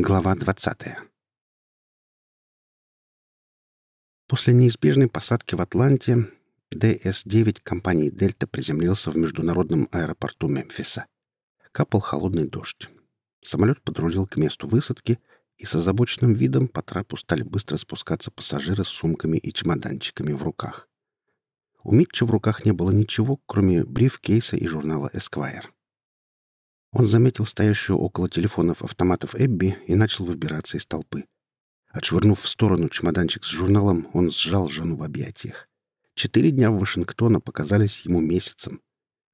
Глава 20. После неизбежной посадки в Атланте ДС-9 компании «Дельта» приземлился в международном аэропорту Мемфиса. Капал холодный дождь. Самолет подрулил к месту высадки, и с озабоченным видом по трапу стали быстро спускаться пассажиры с сумками и чемоданчиками в руках. У Митча в руках не было ничего, кроме брифкейса и журнала «Эсквайр». Он заметил стоящую около телефонов автоматов Эбби и начал выбираться из толпы. Отшвырнув в сторону чемоданчик с журналом, он сжал жену в объятиях. Четыре дня в Вашингтона показались ему месяцем.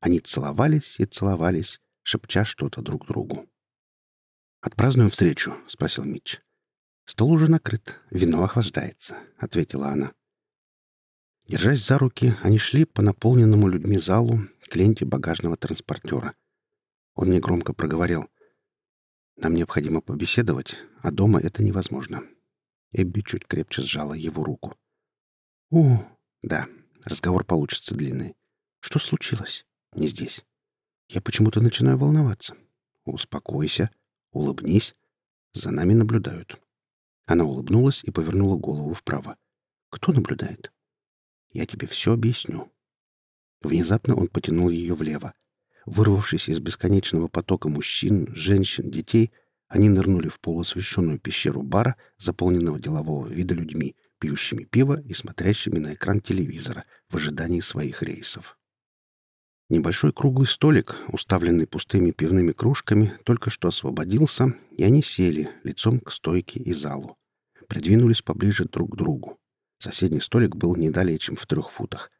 Они целовались и целовались, шепча что-то друг другу. «Отпразднуем встречу?» — спросил Митч. «Стол уже накрыт, вино охлаждается», — ответила она. Держась за руки, они шли по наполненному людьми залу к ленте багажного транспортера — он негромко проговорил. «Нам необходимо побеседовать, а дома это невозможно». Эбби чуть крепче сжала его руку. «О, да, разговор получится длинный. Что случилось? Не здесь. Я почему-то начинаю волноваться. Успокойся, улыбнись. За нами наблюдают». Она улыбнулась и повернула голову вправо. «Кто наблюдает?» «Я тебе все объясню». Внезапно он потянул ее влево. Вырвавшись из бесконечного потока мужчин, женщин, детей, они нырнули в полуосвещенную пещеру бара, заполненного делового вида людьми, пьющими пиво и смотрящими на экран телевизора в ожидании своих рейсов. Небольшой круглый столик, уставленный пустыми пивными кружками, только что освободился, и они сели лицом к стойке и залу. Придвинулись поближе друг к другу. Соседний столик был не далее, чем в трех футах.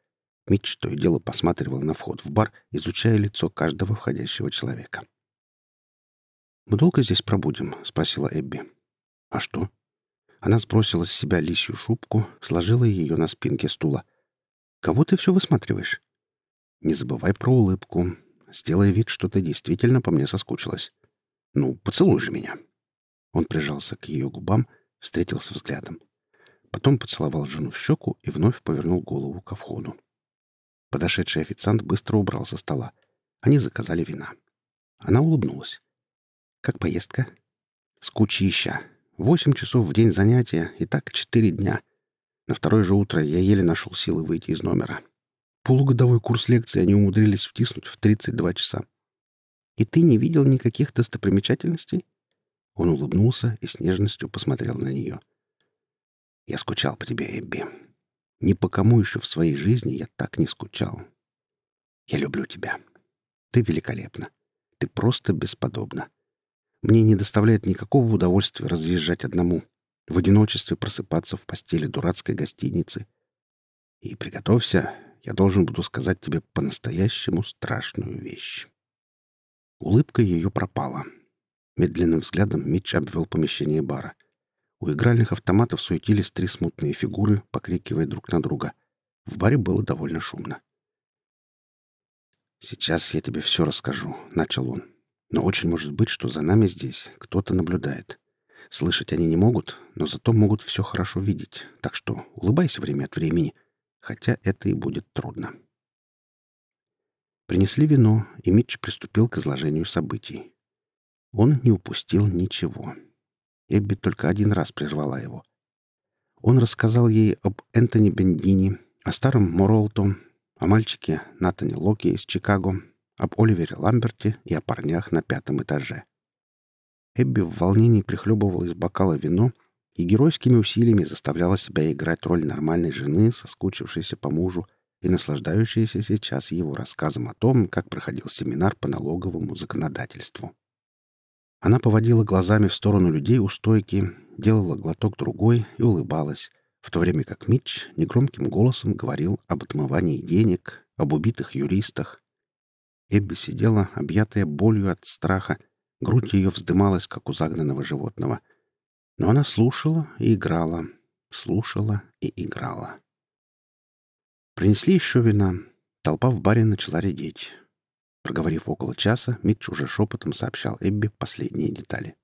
Митч то и дело посматривал на вход в бар, изучая лицо каждого входящего человека. «Мы долго здесь пробудем?» — спросила Эбби. «А что?» Она сбросила с себя лисью шубку, сложила ее на спинке стула. «Кого ты все высматриваешь?» «Не забывай про улыбку. Сделай вид, что ты действительно по мне соскучилась. Ну, поцелуй же меня». Он прижался к ее губам, встретился взглядом. Потом поцеловал жену в щеку и вновь повернул голову ко входу. Подошедший официант быстро убрал со стола. Они заказали вина. Она улыбнулась. «Как поездка?» «Скучища. Восемь часов в день занятия, и так четыре дня. На второе же утро я еле нашел силы выйти из номера. Полугодовой курс лекции они умудрились втиснуть в 32 часа. И ты не видел никаких достопримечательностей?» Он улыбнулся и с нежностью посмотрел на нее. «Я скучал по тебе, Эбби. Ни по кому еще в своей жизни я так не скучал. Я люблю тебя. Ты великолепна. Ты просто бесподобна. Мне не доставляет никакого удовольствия разъезжать одному, в одиночестве просыпаться в постели дурацкой гостиницы. И приготовься, я должен буду сказать тебе по-настоящему страшную вещь. Улыбка ее пропала. Медленным взглядом Митч обвел помещение бара — у игральных автоматов суетились три смутные фигуры, покрикивая друг на друга. В баре было довольно шумно. «Сейчас я тебе все расскажу», — начал он. «Но очень может быть, что за нами здесь кто-то наблюдает. Слышать они не могут, но зато могут все хорошо видеть. Так что улыбайся время от времени, хотя это и будет трудно». Принесли вино, и Митч приступил к изложению событий. Он не упустил ничего. Эбби только один раз прервала его. Он рассказал ей об Энтони Бендини, о старом Моролто, о мальчике Натане Локи из Чикаго, об Оливере Ламберте и о парнях на пятом этаже. Эбби в волнении прихлебывала из бокала вино и геройскими усилиями заставляла себя играть роль нормальной жены, соскучившейся по мужу и наслаждающейся сейчас его рассказом о том, как проходил семинар по налоговому законодательству. Она поводила глазами в сторону людей у стойки, делала глоток другой и улыбалась, в то время как Митч негромким голосом говорил об отмывании денег, об убитых юристах. Эбби сидела, объятая болью от страха, грудь ее вздымалась, как у загнанного животного. Но она слушала и играла, слушала и играла. Принесли еще вина. Толпа в баре начала редеть. Проговорив около часа, Митч уже шепотом сообщал Эбби последние детали.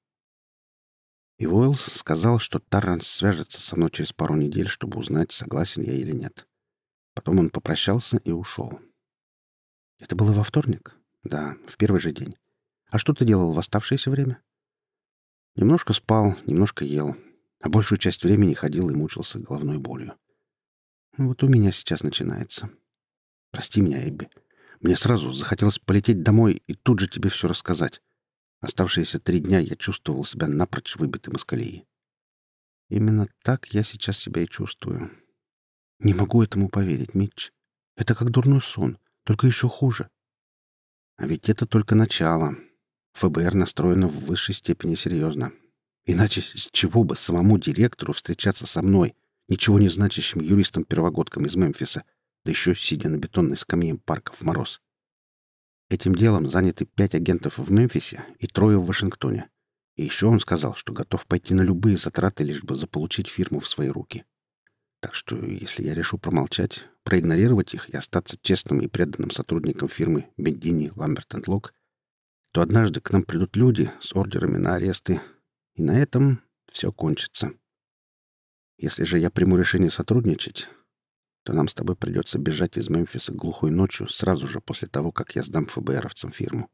И Уэллс сказал, что Тарранс свяжется со мной через пару недель, чтобы узнать, согласен я или нет. Потом он попрощался и ушел. Это было во вторник? Да, в первый же день. А что ты делал в оставшееся время? Немножко спал, немножко ел, а большую часть времени ходил и мучился головной болью. Вот у меня сейчас начинается. Прости меня, Эбби. Мне сразу захотелось полететь домой и тут же тебе все рассказать. Оставшиеся три дня я чувствовал себя напрочь выбитым из колеи. Именно так я сейчас себя и чувствую. Не могу этому поверить, Митч. Это как дурной сон, только еще хуже. А ведь это только начало. ФБР настроено в высшей степени серьезно. Иначе с чего бы самому директору встречаться со мной, ничего не значащим юристом-первогодком из Мемфиса, да еще сидя на бетонной скамье парка в мороз? Этим делом заняты пять агентов в Мемфисе и трое в Вашингтоне. И еще он сказал, что готов пойти на любые затраты, лишь бы заполучить фирму в свои руки. Так что, если я решу промолчать, проигнорировать их и остаться честным и преданным сотрудником фирмы Бендини Ламберт энд Лок, то однажды к нам придут люди с ордерами на аресты, и на этом все кончится. Если же я приму решение сотрудничать, то нам с тобой придется бежать из Мемфиса глухой ночью сразу же после того, как я сдам ФБРовцам фирму.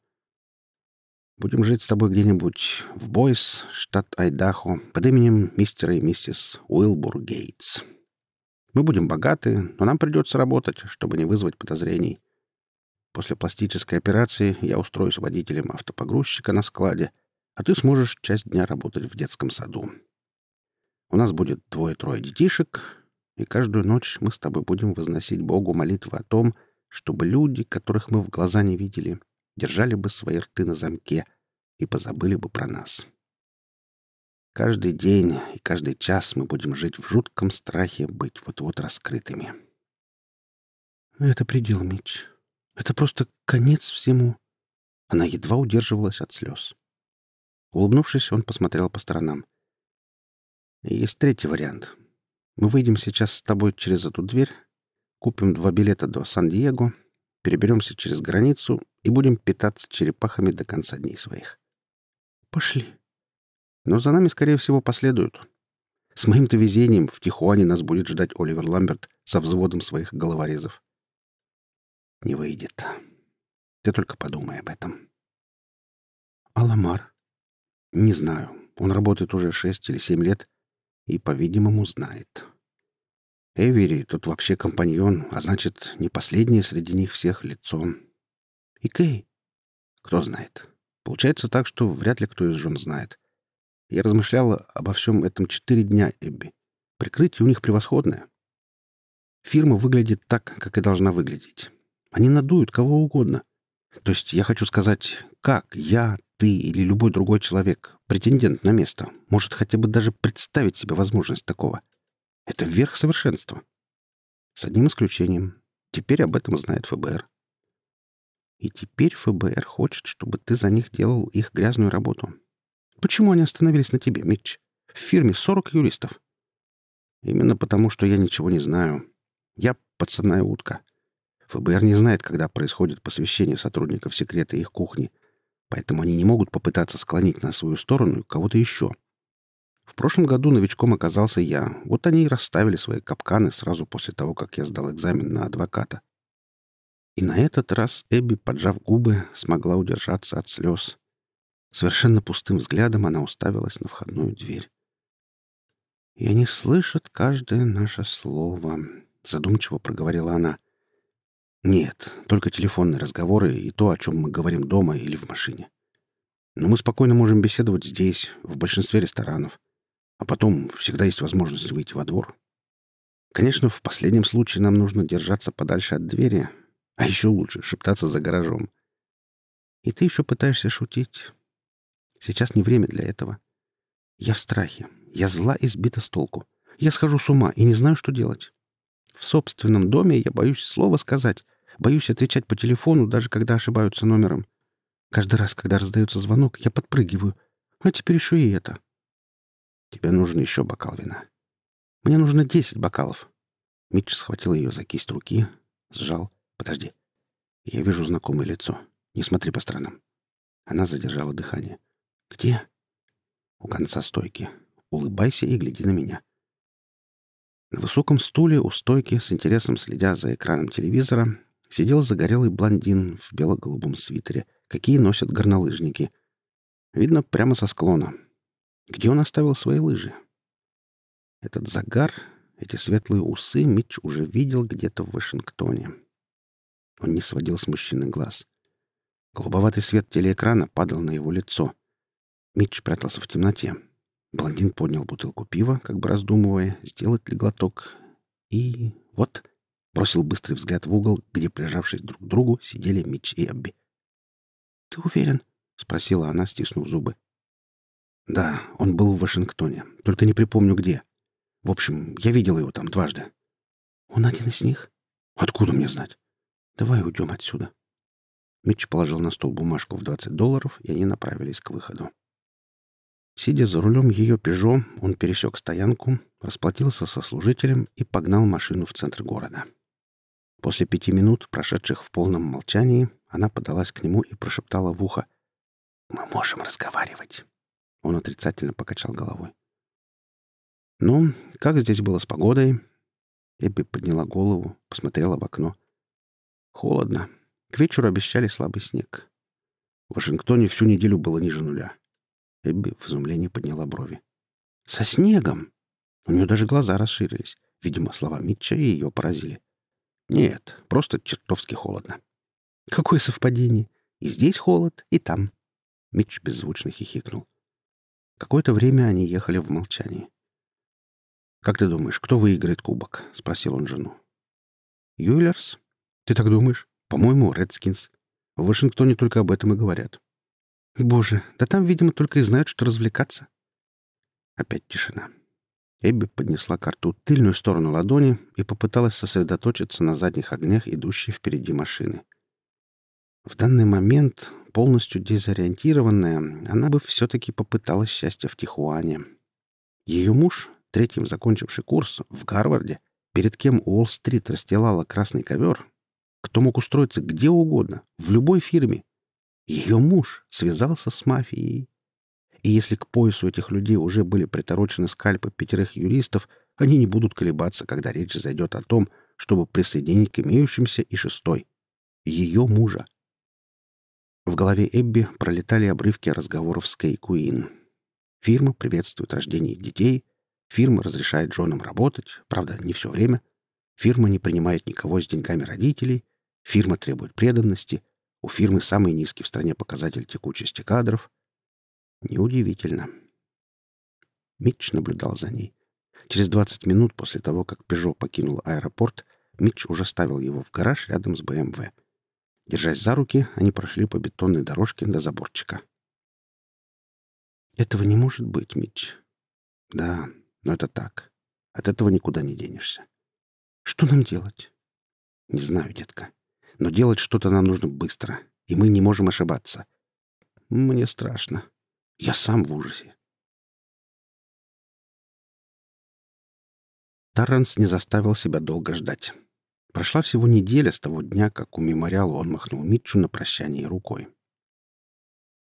Будем жить с тобой где-нибудь в Бойс, штат Айдахо, под именем мистера и миссис Уилбур Гейтс. Мы будем богаты, но нам придется работать, чтобы не вызвать подозрений. После пластической операции я устроюсь водителем автопогрузчика на складе, а ты сможешь часть дня работать в детском саду. У нас будет двое-трое детишек, и каждую ночь мы с тобой будем возносить Богу молитвы о том, чтобы люди, которых мы в глаза не видели, держали бы свои рты на замке и позабыли бы про нас. Каждый день и каждый час мы будем жить в жутком страхе быть вот-вот раскрытыми. Это предел, Митч. Это просто конец всему. Она едва удерживалась от слез. Улыбнувшись, он посмотрел по сторонам. Есть третий вариант. Мы выйдем сейчас с тобой через эту дверь, купим два билета до Сан-Диего, переберемся через границу и будем питаться черепахами до конца дней своих. Пошли. Но за нами, скорее всего, последуют. С моим-то везением в Тихуане нас будет ждать Оливер Ламберт со взводом своих головорезов. Не выйдет. Ты только подумай об этом. Аламар? Не знаю. Он работает уже шесть или семь лет и, по-видимому, знает. Эвери тут вообще компаньон, а значит, не последнее среди них всех лицо. И Кей? Кто знает. Получается так, что вряд ли кто из жен знает. Я размышляла обо всем этом четыре дня, Эбби. Прикрытие у них превосходное. Фирма выглядит так, как и должна выглядеть. Они надуют кого угодно. То есть я хочу сказать, как я, ты или любой другой человек, претендент на место, может хотя бы даже представить себе возможность такого. Это верх совершенства. С одним исключением. Теперь об этом знает ФБР. И теперь ФБР хочет, чтобы ты за них делал их грязную работу. Почему они остановились на тебе, Митч? В фирме 40 юристов. Именно потому, что я ничего не знаю. Я пацанная утка. ФБР не знает, когда происходит посвящение сотрудников секрета их кухни — Поэтому они не могут попытаться склонить на свою сторону кого-то еще. В прошлом году новичком оказался я. Вот они и расставили свои капканы сразу после того, как я сдал экзамен на адвоката. И на этот раз Эбби, поджав губы, смогла удержаться от слез. Совершенно пустым взглядом она уставилась на входную дверь. «И они слышат каждое наше слово», — задумчиво проговорила она. Нет, только телефонные разговоры и то, о чем мы говорим дома или в машине. Но мы спокойно можем беседовать здесь, в большинстве ресторанов. А потом всегда есть возможность выйти во двор. Конечно, в последнем случае нам нужно держаться подальше от двери, а еще лучше шептаться за гаражом. И ты еще пытаешься шутить. Сейчас не время для этого. Я в страхе. Я зла и сбита с толку. Я схожу с ума и не знаю, что делать. В собственном доме я боюсь слова сказать. Боюсь отвечать по телефону, даже когда ошибаются номером. Каждый раз, когда раздается звонок, я подпрыгиваю. А теперь еще и это. Тебе нужен еще бокал вина. Мне нужно десять бокалов. Митч схватил ее за кисть руки, сжал. Подожди. Я вижу знакомое лицо. Не смотри по сторонам. Она задержала дыхание. Где? У конца стойки. Улыбайся и гляди на меня. На высоком стуле у стойки, с интересом следя за экраном телевизора, сидел загорелый блондин в бело-голубом свитере, какие носят горнолыжники. Видно, прямо со склона. Где он оставил свои лыжи? Этот загар, эти светлые усы Митч уже видел где-то в Вашингтоне. Он не сводил с мужчины глаз. Голубоватый свет телеэкрана падал на его лицо. Митч прятался в темноте. Блондин поднял бутылку пива, как бы раздумывая, сделать ли глоток. И вот бросил быстрый взгляд в угол, где, прижавшись друг к другу, сидели Митч и Абби. «Ты уверен?» — спросила она, стиснув зубы. «Да, он был в Вашингтоне, только не припомню где. В общем, я видел его там дважды». «Он один из них?» «Откуда мне знать?» «Давай уйдем отсюда». Митч положил на стол бумажку в 20 долларов, и они направились к выходу. Сидя за рулем ее «Пежо», он пересек стоянку, расплатился со служителем и погнал машину в центр города. После пяти минут, прошедших в полном молчании, она подалась к нему и прошептала в ухо. «Мы можем разговаривать». Он отрицательно покачал головой. «Ну, как здесь было с погодой?» Эбби подняла голову, посмотрела в окно. «Холодно. К вечеру обещали слабый снег. В Вашингтоне всю неделю было ниже нуля. Эбби в изумлении подняла брови. «Со снегом!» У нее даже глаза расширились. Видимо, слова Митча ее поразили. «Нет, просто чертовски холодно». «Какое совпадение! И здесь холод, и там!» Митч беззвучно хихикнул. Какое-то время они ехали в молчании. «Как ты думаешь, кто выиграет кубок?» — спросил он жену. «Юлерс? Ты так думаешь? По-моему, Редскинс. В Вашингтоне только об этом и говорят. Боже, да там, видимо, только и знают, что развлекаться. Опять тишина. Эбби поднесла к рту тыльную сторону ладони и попыталась сосредоточиться на задних огнях, идущей впереди машины. В данный момент, полностью дезориентированная, она бы все-таки попыталась счастья в Тихуане. Ее муж, третьим закончивший курс в Гарварде, перед кем Уолл-стрит расстилала красный ковер, кто мог устроиться где угодно, в любой фирме, ее муж связался с мафией. И если к поясу этих людей уже были приторочены скальпы пятерых юристов, они не будут колебаться, когда речь зайдет о том, чтобы присоединить к имеющимся и шестой — ее мужа. В голове Эбби пролетали обрывки разговоров с Кей Куин. Фирма приветствует рождение детей, фирма разрешает женам работать, правда, не все время, фирма не принимает никого с деньгами родителей, фирма требует преданности — у фирмы самый низкий в стране показатель текучести кадров. Неудивительно. Митч наблюдал за ней. Через 20 минут после того, как «Пежо» покинул аэропорт, Митч уже ставил его в гараж рядом с БМВ. Держась за руки, они прошли по бетонной дорожке до заборчика. «Этого не может быть, Митч». «Да, но это так. От этого никуда не денешься». «Что нам делать?» «Не знаю, детка. Но делать что-то нам нужно быстро, и мы не можем ошибаться. Мне страшно. Я сам в ужасе. Тарренс не заставил себя долго ждать. Прошла всего неделя с того дня, как у мемориала он махнул Митчу на прощание рукой.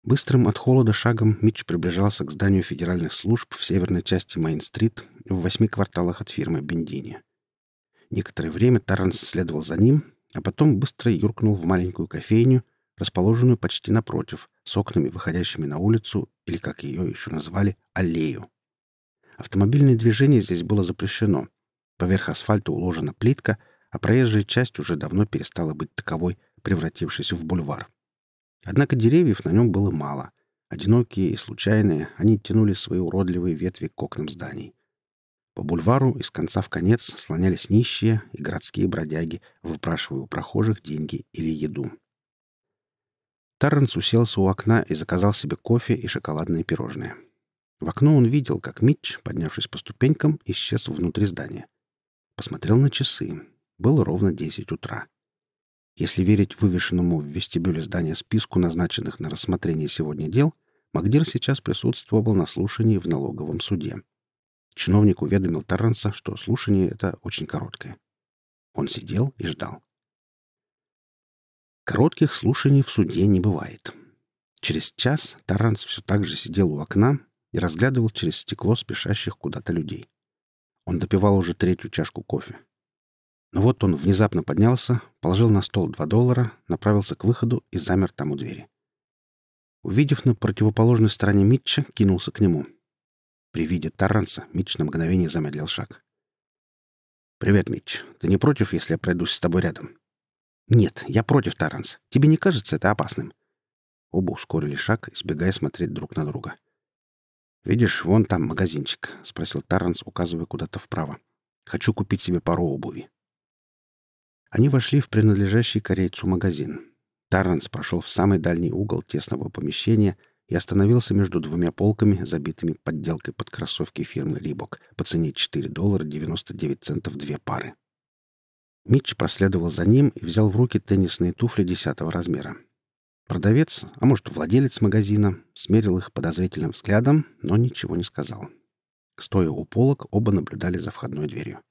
Быстрым от холода шагом Митч приближался к зданию федеральных служб в северной части Мейн-стрит в восьми кварталах от фирмы Бендини. Некоторое время Тарренс следовал за ним, а потом быстро юркнул в маленькую кофейню, расположенную почти напротив, с окнами, выходящими на улицу, или, как ее еще назвали, аллею. Автомобильное движение здесь было запрещено. Поверх асфальта уложена плитка, а проезжая часть уже давно перестала быть таковой, превратившись в бульвар. Однако деревьев на нем было мало. Одинокие и случайные, они тянули свои уродливые ветви к окнам зданий. По бульвару из конца в конец слонялись нищие и городские бродяги, выпрашивая у прохожих деньги или еду. Тарренс уселся у окна и заказал себе кофе и шоколадные пирожные. В окно он видел, как Митч, поднявшись по ступенькам, исчез внутри здания. Посмотрел на часы. Было ровно десять утра. Если верить вывешенному в вестибюле здания списку назначенных на рассмотрение сегодня дел, Магдир сейчас присутствовал на слушании в налоговом суде. Чиновник уведомил Тарранса, что слушание это очень короткое. Он сидел и ждал. Коротких слушаний в суде не бывает. Через час Таранс все так же сидел у окна и разглядывал через стекло спешащих куда-то людей. Он допивал уже третью чашку кофе. Но вот он внезапно поднялся, положил на стол два доллара, направился к выходу и замер там у двери. Увидев на противоположной стороне Митча, кинулся к нему. При виде Тарранса Митч на мгновение замедлил шаг. «Привет, Митч. Ты не против, если я пройдусь с тобой рядом?» «Нет, я против, Тарранс. Тебе не кажется это опасным?» Оба ускорили шаг, избегая смотреть друг на друга. «Видишь, вон там магазинчик», — спросил Тарранс, указывая куда-то вправо. «Хочу купить себе пару обуви». Они вошли в принадлежащий корейцу магазин. Тарранс прошел в самый дальний угол тесного помещения и остановился между двумя полками, забитыми подделкой под кроссовки фирмы «Рибок» по цене 4 доллара 99 центов две пары. Митч проследовал за ним и взял в руки теннисные туфли десятого размера. Продавец, а может, владелец магазина, смерил их подозрительным взглядом, но ничего не сказал. Стоя у полок, оба наблюдали за входной дверью.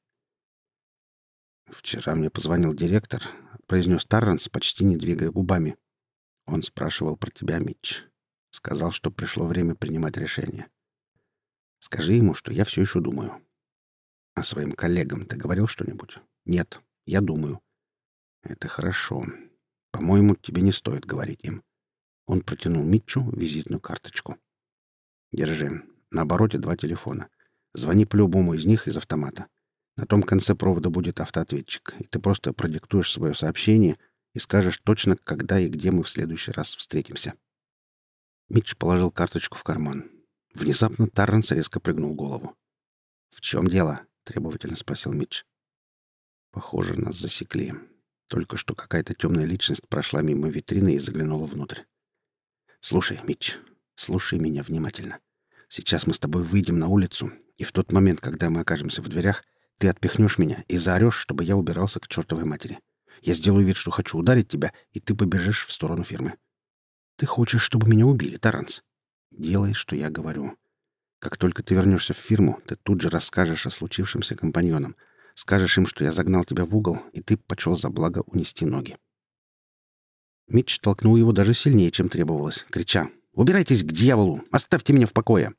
«Вчера мне позвонил директор», — произнес Тарренс, почти не двигая губами. «Он спрашивал про тебя, Митч. Сказал, что пришло время принимать решение. Скажи ему, что я все еще думаю. А своим коллегам ты говорил что-нибудь? Нет, я думаю. Это хорошо. По-моему, тебе не стоит говорить им. Он протянул Митчу визитную карточку. Держи. На обороте два телефона. Звони по любому из них из автомата. На том конце провода будет автоответчик, и ты просто продиктуешь свое сообщение и скажешь точно, когда и где мы в следующий раз встретимся. Митч положил карточку в карман. Внезапно Тарренс резко прыгнул голову. «В чем дело?» — требовательно спросил Митч. «Похоже, нас засекли. Только что какая-то темная личность прошла мимо витрины и заглянула внутрь. «Слушай, Митч, слушай меня внимательно. Сейчас мы с тобой выйдем на улицу, и в тот момент, когда мы окажемся в дверях, ты отпихнешь меня и заорешь, чтобы я убирался к чертовой матери. Я сделаю вид, что хочу ударить тебя, и ты побежишь в сторону фирмы. Ты хочешь, чтобы меня убили, Таранс? Делай, что я говорю. Как только ты вернешься в фирму, ты тут же расскажешь о случившемся компаньонам — Скажешь им, что я загнал тебя в угол, и ты почел за благо унести ноги». Митч толкнул его даже сильнее, чем требовалось, крича «Убирайтесь к дьяволу! Оставьте меня в покое!»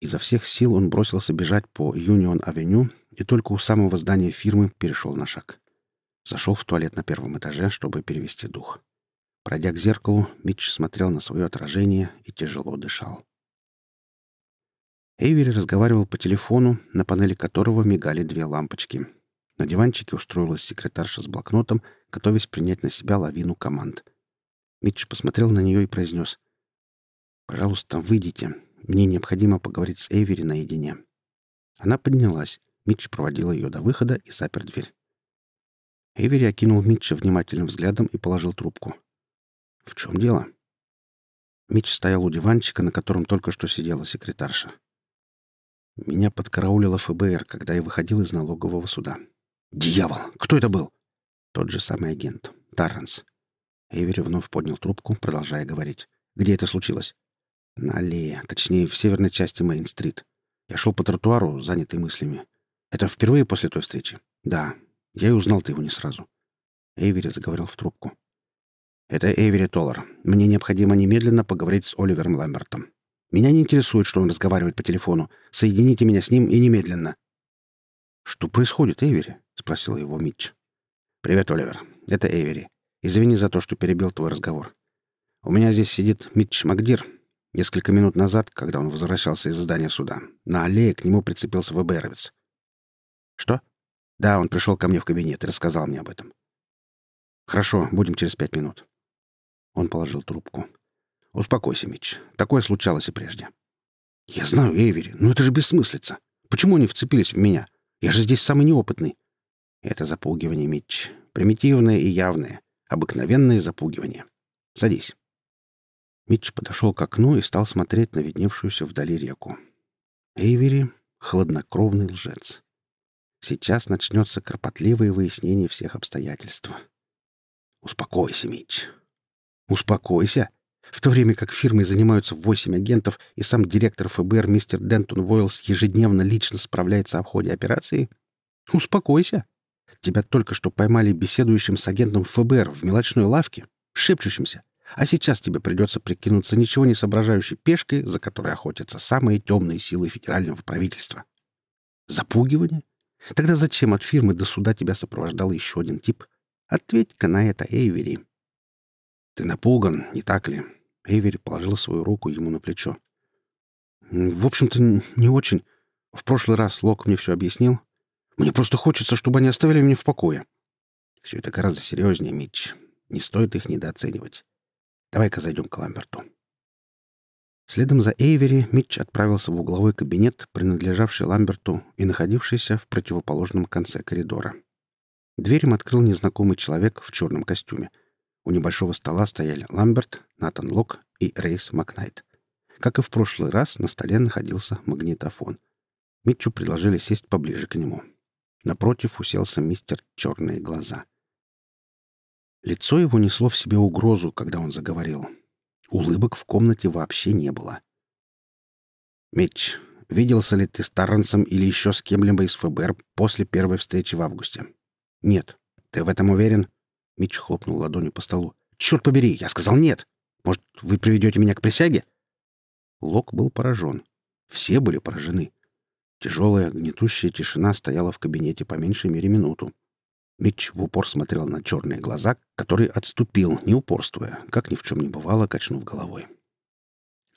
Изо всех сил он бросился бежать по Юнион-авеню и только у самого здания фирмы перешел на шаг. Зашел в туалет на первом этаже, чтобы перевести дух. Пройдя к зеркалу, Митч смотрел на свое отражение и тяжело дышал. Эйвери разговаривал по телефону, на панели которого мигали две лампочки. На диванчике устроилась секретарша с блокнотом, готовясь принять на себя лавину команд. Митч посмотрел на нее и произнес. «Пожалуйста, выйдите. Мне необходимо поговорить с Эйвери наедине». Она поднялась. Митч проводил ее до выхода и запер дверь. Эйвери окинул Митча внимательным взглядом и положил трубку. «В чем дело?» Митч стоял у диванчика, на котором только что сидела секретарша. Меня подкараулило ФБР, когда я выходил из налогового суда. «Дьявол! Кто это был?» Тот же самый агент. Тарренс. Эйвери вновь поднял трубку, продолжая говорить. «Где это случилось?» «На аллее. Точнее, в северной части Мейн-стрит. Я шел по тротуару, занятый мыслями. Это впервые после той встречи?» «Да. Я и узнал ты его не сразу». Эйвери заговорил в трубку. «Это Эйвери Толлар. Мне необходимо немедленно поговорить с Оливером Ламбертом. Меня не интересует, что он разговаривает по телефону. Соедините меня с ним и немедленно». «Что происходит, Эйвери?» — спросил его Митч. «Привет, Оливер. Это Эйвери. Извини за то, что перебил твой разговор. У меня здесь сидит Митч Макдир. Несколько минут назад, когда он возвращался из здания суда, на аллее к нему прицепился ВБРовец. «Что?» «Да, он пришел ко мне в кабинет и рассказал мне об этом». «Хорошо, будем через пять минут». Он положил трубку. «Успокойся, Митч. Такое случалось и прежде». «Я знаю, Эйвери, но это же бессмыслица. Почему они вцепились в меня? Я же здесь самый неопытный». «Это запугивание, Митч. Примитивное и явное. Обыкновенное запугивание. Садись». Митч подошел к окну и стал смотреть на видневшуюся вдали реку. Эйвери — хладнокровный лжец. Сейчас начнется кропотливое выяснение всех обстоятельств. «Успокойся, Митч. Успокойся!» В то время как фирмой занимаются восемь агентов, и сам директор ФБР мистер Дентон Войлс ежедневно лично справляется о ходе операции? Успокойся. Тебя только что поймали беседующим с агентом ФБР в мелочной лавке, шепчущимся. А сейчас тебе придется прикинуться ничего не соображающей пешкой, за которой охотятся самые темные силы федерального правительства. Запугивание? Тогда зачем от фирмы до суда тебя сопровождал еще один тип? Ответь-ка на это, Эйвери. «Ты напуган, не так ли?» Эйвери положил свою руку ему на плечо. В общем-то, не очень. В прошлый раз Лок мне все объяснил. Мне просто хочется, чтобы они оставили меня в покое. Все это гораздо серьезнее, Митч. Не стоит их недооценивать. Давай-ка зайдем к Ламберту. Следом за Эйвери Митч отправился в угловой кабинет, принадлежавший Ламберту и находившийся в противоположном конце коридора. Дверь им открыл незнакомый человек в черном костюме. У небольшого стола стояли Ламберт, Натан Лок и Рейс Макнайт. Как и в прошлый раз, на столе находился магнитофон. Митчу предложили сесть поближе к нему. Напротив уселся мистер «Черные глаза». Лицо его несло в себе угрозу, когда он заговорил. Улыбок в комнате вообще не было. «Митч, виделся ли ты с Тарренсом или еще с кем-либо из ФБР после первой встречи в августе?» «Нет. Ты в этом уверен?» Митч хлопнул ладонью по столу. «Черт побери! Я сказал нет! Может, вы приведете меня к присяге?» Лок был поражен. Все были поражены. Тяжелая, гнетущая тишина стояла в кабинете по меньшей мере минуту. Митч в упор смотрел на черные глаза, который отступил, не упорствуя, как ни в чем не бывало, качнув головой.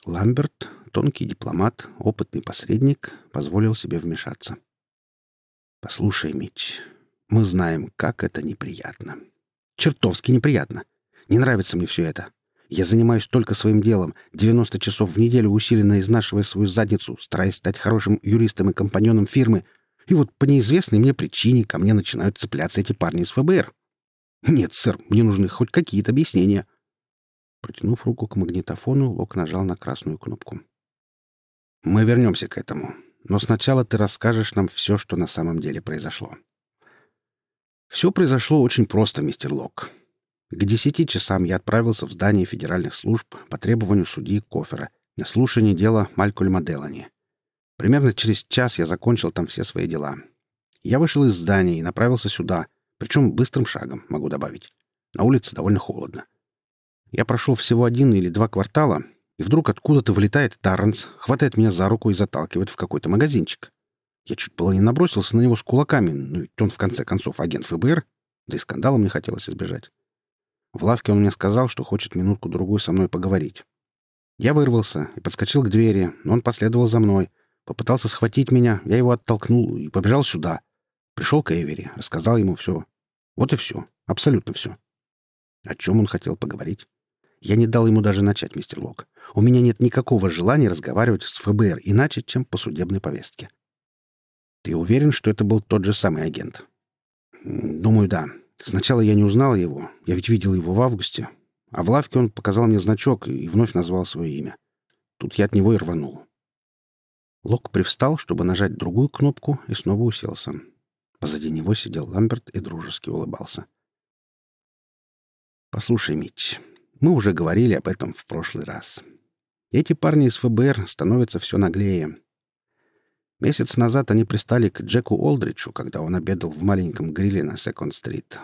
Ламберт, тонкий дипломат, опытный посредник, позволил себе вмешаться. «Послушай, Митч, мы знаем, как это неприятно. Чертовски неприятно. Не нравится мне все это. Я занимаюсь только своим делом, 90 часов в неделю усиленно изнашивая свою задницу, стараясь стать хорошим юристом и компаньоном фирмы. И вот по неизвестной мне причине ко мне начинают цепляться эти парни из ФБР. Нет, сэр, мне нужны хоть какие-то объяснения. Протянув руку к магнитофону, Лок нажал на красную кнопку. «Мы вернемся к этому. Но сначала ты расскажешь нам все, что на самом деле произошло». «Все произошло очень просто, мистер Лок. К десяти часам я отправился в здание федеральных служб по требованию судьи Кофера на слушание дела Малькольма Делани. Примерно через час я закончил там все свои дела. Я вышел из здания и направился сюда, причем быстрым шагом, могу добавить. На улице довольно холодно. Я прошел всего один или два квартала, и вдруг откуда-то вылетает Тарренс, хватает меня за руку и заталкивает в какой-то магазинчик. Я чуть было не набросился на него с кулаками, но ведь он, в конце концов, агент ФБР, да и скандала мне хотелось избежать. В лавке он мне сказал, что хочет минутку-другую со мной поговорить. Я вырвался и подскочил к двери, но он последовал за мной. Попытался схватить меня, я его оттолкнул и побежал сюда. Пришел к Эвери, рассказал ему все. Вот и все. Абсолютно все. О чем он хотел поговорить? Я не дал ему даже начать, мистер Лок. У меня нет никакого желания разговаривать с ФБР иначе, чем по судебной повестке. Ты уверен, что это был тот же самый агент? Думаю, да. Сначала я не узнал его, я ведь видел его в августе. А в лавке он показал мне значок и вновь назвал свое имя. Тут я от него и рванул. Лок привстал, чтобы нажать другую кнопку, и снова уселся. Позади него сидел Ламберт и дружески улыбался. «Послушай, Митч, мы уже говорили об этом в прошлый раз. Эти парни из ФБР становятся все наглее. Месяц назад они пристали к Джеку Олдричу, когда он обедал в маленьком гриле на Секонд-стрит.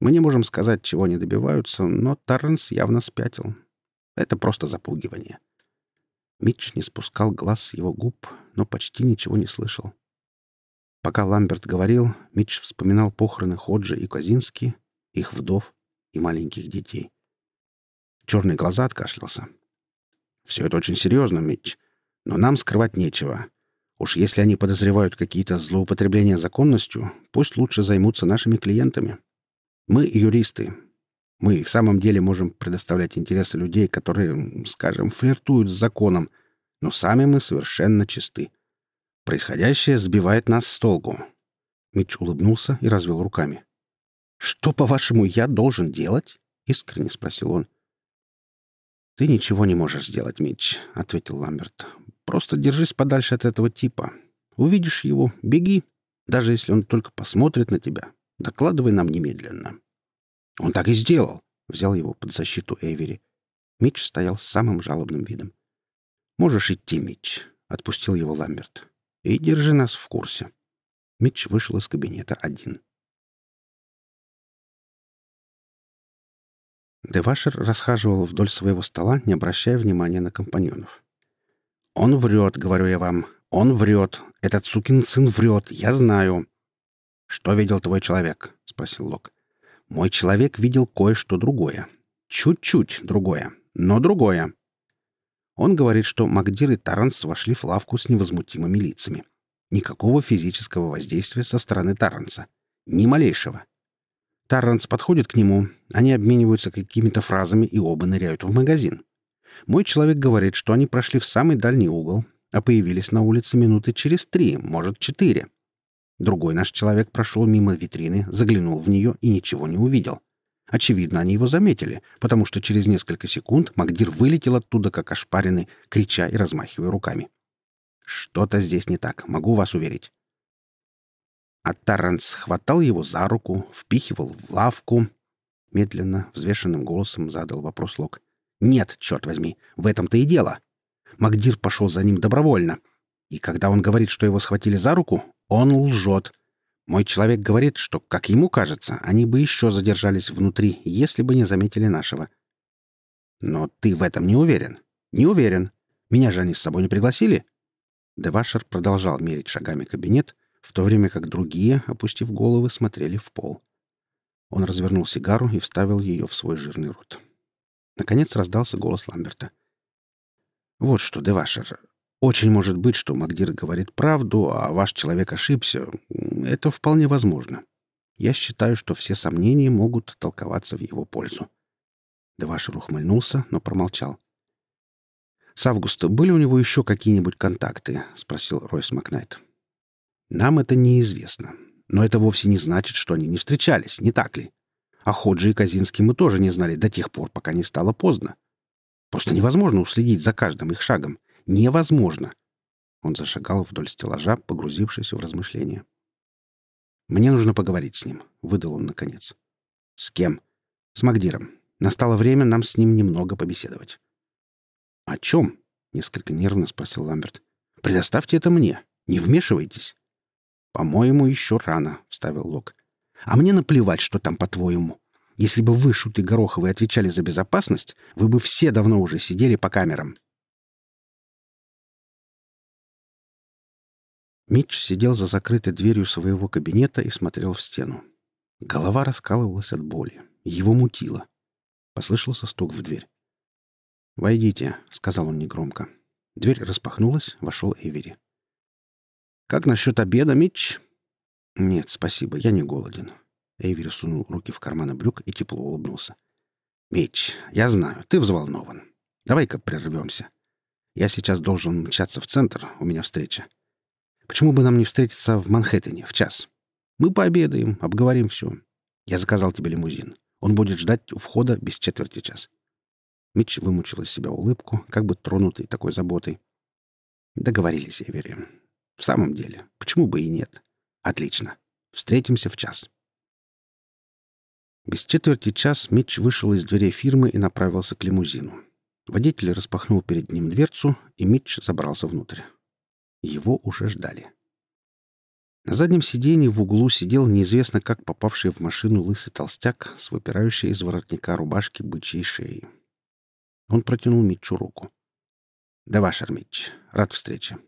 Мы не можем сказать, чего они добиваются, но Торренс явно спятил. Это просто запугивание. Митч не спускал глаз с его губ, но почти ничего не слышал. Пока Ламберт говорил, Митч вспоминал похороны Ходжи и Козински, их вдов и маленьких детей. Черные глаза откашлялся. «Все это очень серьезно, Митч, но нам скрывать нечего. Уж если они подозревают какие-то злоупотребления законностью, пусть лучше займутся нашими клиентами. Мы юристы. Мы в самом деле можем предоставлять интересы людей, которые, скажем, флиртуют с законом, но сами мы совершенно чисты. Происходящее сбивает нас с толку. Митч улыбнулся и развел руками. «Что, по-вашему, я должен делать?» — искренне спросил он. «Ты ничего не можешь сделать, Митч», — ответил Ламберт. Просто держись подальше от этого типа. Увидишь его — беги. Даже если он только посмотрит на тебя, докладывай нам немедленно». «Он так и сделал», — взял его под защиту Эвери. Митч стоял с самым жалобным видом. «Можешь идти, Митч», — отпустил его Ламберт. «И держи нас в курсе». Митч вышел из кабинета один. Девашер расхаживал вдоль своего стола, не обращая внимания на компаньонов. «Он врет, — говорю я вам. Он врет. Этот сукин сын врет. Я знаю». «Что видел твой человек?» — спросил Лок. «Мой человек видел кое-что другое. Чуть-чуть другое, но другое. Он говорит, что Магдир и Таранс вошли в лавку с невозмутимыми лицами. Никакого физического воздействия со стороны Таранса. Ни малейшего. Таранс подходит к нему, они обмениваются какими-то фразами и оба ныряют в магазин. Мой человек говорит, что они прошли в самый дальний угол, а появились на улице минуты через три, может, четыре. Другой наш человек прошел мимо витрины, заглянул в нее и ничего не увидел. Очевидно, они его заметили, потому что через несколько секунд Магдир вылетел оттуда, как ошпаренный, крича и размахивая руками. Что-то здесь не так, могу вас уверить. А Тарренс хватал его за руку, впихивал в лавку. Медленно, взвешенным голосом задал вопрос Лок. «Нет, черт возьми, в этом-то и дело. Магдир пошел за ним добровольно. И когда он говорит, что его схватили за руку, он лжет. Мой человек говорит, что, как ему кажется, они бы еще задержались внутри, если бы не заметили нашего. Но ты в этом не уверен? Не уверен. Меня же они с собой не пригласили? Девашер продолжал мерить шагами кабинет, в то время как другие, опустив головы, смотрели в пол. Он развернул сигару и вставил ее в свой жирный рот. Наконец раздался голос Ламберта. «Вот что, Девашер, очень может быть, что Магдир говорит правду, а ваш человек ошибся. Это вполне возможно. Я считаю, что все сомнения могут толковаться в его пользу. Девашер ухмыльнулся, но промолчал. «С августа были у него еще какие-нибудь контакты?» — спросил Ройс Макнайт. «Нам это неизвестно. Но это вовсе не значит, что они не встречались, не так ли? А Ходжи и Казинский мы тоже не знали до тех пор, пока не стало поздно. Просто невозможно уследить за каждым их шагом. Невозможно. Он зашагал вдоль стеллажа, погрузившись в размышления. «Мне нужно поговорить с ним», — выдал он наконец. «С кем?» «С Магдиром. Настало время нам с ним немного побеседовать». «О чем?» — несколько нервно спросил Ламберт. «Предоставьте это мне. Не вмешивайтесь». «По-моему, еще рано», — вставил Лок. «А мне наплевать, что там по-твоему. Если бы вы, шуты Гороховы, отвечали за безопасность, вы бы все давно уже сидели по камерам». Митч сидел за закрытой дверью своего кабинета и смотрел в стену. Голова раскалывалась от боли. Его мутило. Послышался стук в дверь. «Войдите», — сказал он негромко. Дверь распахнулась, вошел Эвери. «Как насчет обеда, Митч?» «Нет, спасибо, я не голоден». Эйвери сунул руки в карманы брюк и тепло улыбнулся. «Митч, я знаю, ты взволнован. Давай-ка прервемся. Я сейчас должен мчаться в центр, у меня встреча. Почему бы нам не встретиться в Манхэттене в час? Мы пообедаем, обговорим все. Я заказал тебе лимузин. Он будет ждать у входа без четверти час. Митч вымучил из себя улыбку, как бы тронутый такой заботой. Договорились, Эвери. В самом деле, почему бы и нет? Отлично. Встретимся в час. Без четверти час Митч вышел из дверей фирмы и направился к лимузину. Водитель распахнул перед ним дверцу, и Митч забрался внутрь. Его уже ждали. На заднем сиденье в углу сидел неизвестно как попавший в машину лысый толстяк с выпирающей из воротника рубашки бычьей шеей. Он протянул Митчу руку. «Да, ваш Митч. Рад встрече».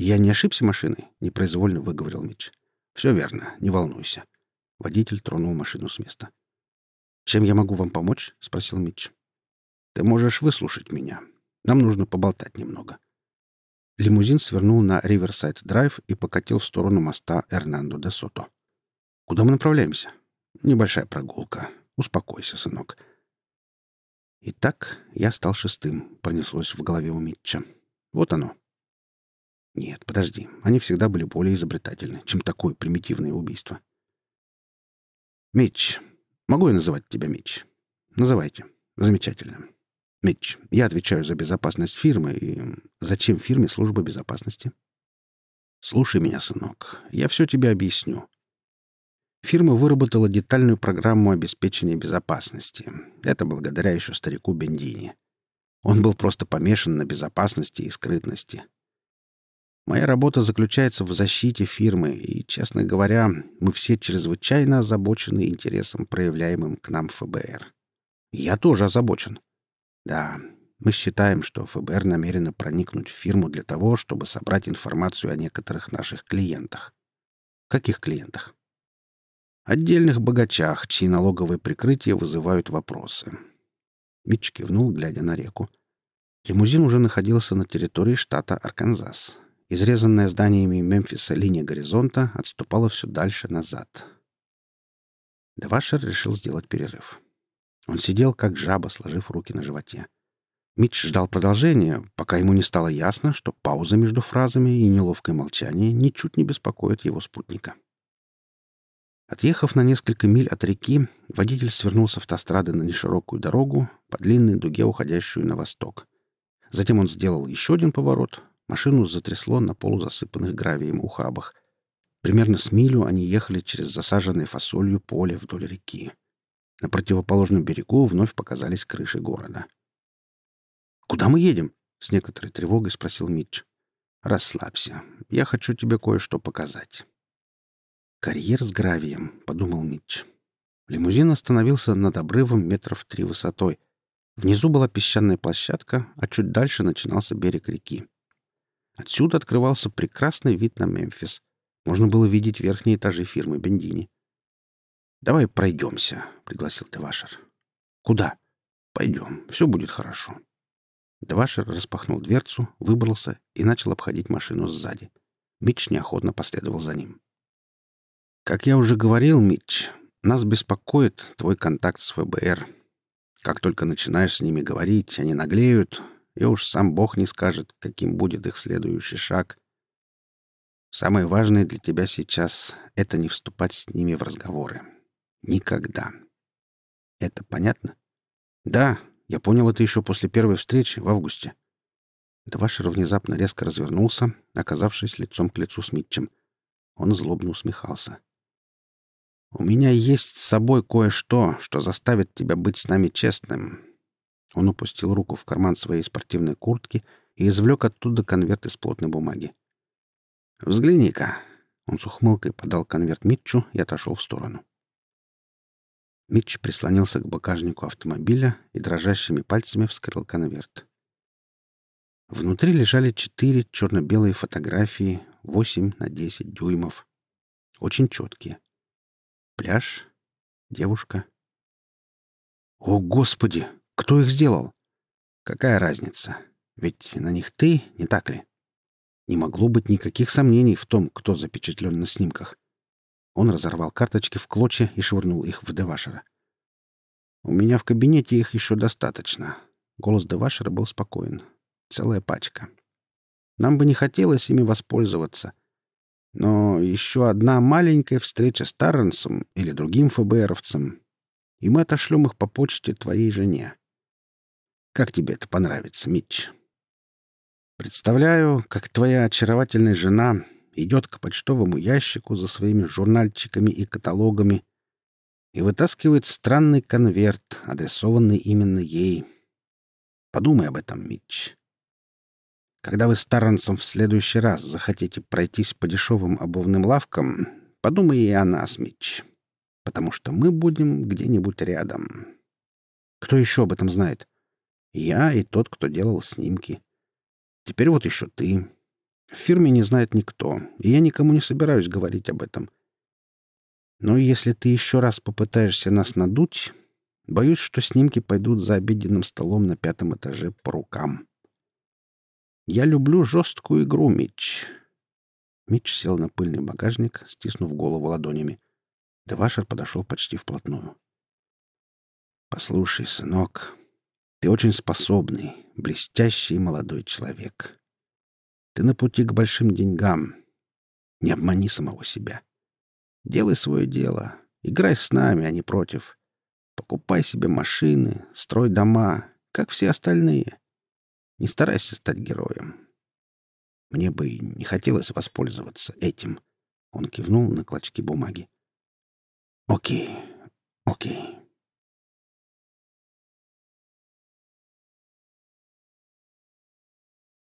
«Я не ошибся машиной?» — непроизвольно выговорил Митч. «Все верно. Не волнуйся». Водитель тронул машину с места. «Чем я могу вам помочь?» — спросил Митч. «Ты можешь выслушать меня. Нам нужно поболтать немного». Лимузин свернул на Риверсайд-драйв и покатил в сторону моста Эрнандо де Сото. «Куда мы направляемся?» «Небольшая прогулка. Успокойся, сынок». «Итак, я стал шестым», — пронеслось в голове у Митча. «Вот оно». «Нет, подожди. Они всегда были более изобретательны, чем такое примитивное убийство». «Митч. Могу я называть тебя Митч?» «Называйте. Замечательно. Митч, я отвечаю за безопасность фирмы и... Зачем фирме служба безопасности? Слушай меня, сынок. Я все тебе объясню. Фирма выработала детальную программу обеспечения безопасности. Это благодаря еще старику Бендини. Он был просто помешан на безопасности и скрытности. Моя работа заключается в защите фирмы, и, честно говоря, мы все чрезвычайно озабочены интересом, проявляемым к нам ФБР. Я тоже озабочен. Да, мы считаем, что ФБР намерено проникнуть в фирму для того, чтобы собрать информацию о некоторых наших клиентах. Каких клиентах? Отдельных богачах, чьи налоговые прикрытия вызывают вопросы. Митч кивнул, глядя на реку. Лимузин уже находился на территории штата Арканзас. Изрезанная зданиями Мемфиса линия горизонта отступала все дальше назад. Девашер решил сделать перерыв. Он сидел, как жаба, сложив руки на животе. Митч ждал продолжения, пока ему не стало ясно, что пауза между фразами и неловкое молчание ничуть не беспокоит его спутника. Отъехав на несколько миль от реки, водитель свернул с автострады на неширокую дорогу по длинной дуге, уходящую на восток. Затем он сделал еще один поворот. Машину затрясло на полузасыпанных гравием ухабах. Примерно с милю они ехали через засаженное фасолью поле вдоль реки. На противоположном берегу вновь показались крыши города. «Куда мы едем?» — с некоторой тревогой спросил Митч. «Расслабься. Я хочу тебе кое-что показать». «Карьер с гравием», — подумал Митч. Лимузин остановился над обрывом метров три высотой. Внизу была песчаная площадка, а чуть дальше начинался берег реки. Отсюда открывался прекрасный вид на Мемфис. Можно было видеть верхние этажи фирмы Бендини. «Давай пройдемся», — пригласил Девашер. «Куда?» «Пойдем. Все будет хорошо». Девашер распахнул дверцу, выбрался и начал обходить машину сзади. Митч неохотно последовал за ним. Как я уже говорил, Митч, нас беспокоит твой контакт с ФБР. Как только начинаешь с ними говорить, они наглеют, и уж сам Бог не скажет, каким будет их следующий шаг. Самое важное для тебя сейчас — это не вступать с ними в разговоры. Никогда. Это понятно? Да, я понял это еще после первой встречи в августе. Двашер внезапно резко развернулся, оказавшись лицом к лицу с Митчем. Он злобно усмехался. — у меня есть с собой кое-что, что заставит тебя быть с нами честным». Он упустил руку в карман своей спортивной куртки и извлек оттуда конверт из плотной бумаги. «Взгляни-ка». Он с ухмылкой подал конверт Митчу и отошел в сторону. Митч прислонился к багажнику автомобиля и дрожащими пальцами вскрыл конверт. Внутри лежали четыре черно-белые фотографии, 8 на 10 дюймов. Очень четкие. Пляж? Девушка? О, Господи! Кто их сделал? Какая разница? Ведь на них ты, не так ли? Не могло быть никаких сомнений в том, кто запечатлен на снимках. Он разорвал карточки в клочья и швырнул их в Девашера. «У меня в кабинете их еще достаточно». Голос Девашера был спокоен. «Целая пачка. Нам бы не хотелось ими воспользоваться. Но еще одна маленькая встреча с Тарренсом или другим ФБРовцем, и мы отошлем их по почте твоей жене. Как тебе это понравится, Митч? Представляю, как твоя очаровательная жена идет к почтовому ящику за своими журнальчиками и каталогами и вытаскивает странный конверт, адресованный именно ей. Подумай об этом, Митч. Когда вы с Тарренсом в следующий раз захотите пройтись по дешевым обувным лавкам, подумай и о нас, Митч. Потому что мы будем где-нибудь рядом. Кто еще об этом знает? Я и тот, кто делал снимки. Теперь вот еще ты. В фирме не знает никто, и я никому не собираюсь говорить об этом. Но если ты еще раз попытаешься нас надуть, боюсь, что снимки пойдут за обеденным столом на пятом этаже по рукам. Я люблю жесткую игру, Митч. Митч сел на пыльный багажник, стиснув голову ладонями. Девашер подошел почти вплотную. «Послушай, сынок, ты очень способный, блестящий молодой человек. Ты на пути к большим деньгам. Не обмани самого себя. Делай свое дело. Играй с нами, а не против. Покупай себе машины, строй дома, как все остальные. Не старайся стать героем. Мне бы не хотелось воспользоваться этим. Он кивнул на клочки бумаги. Окей, окей.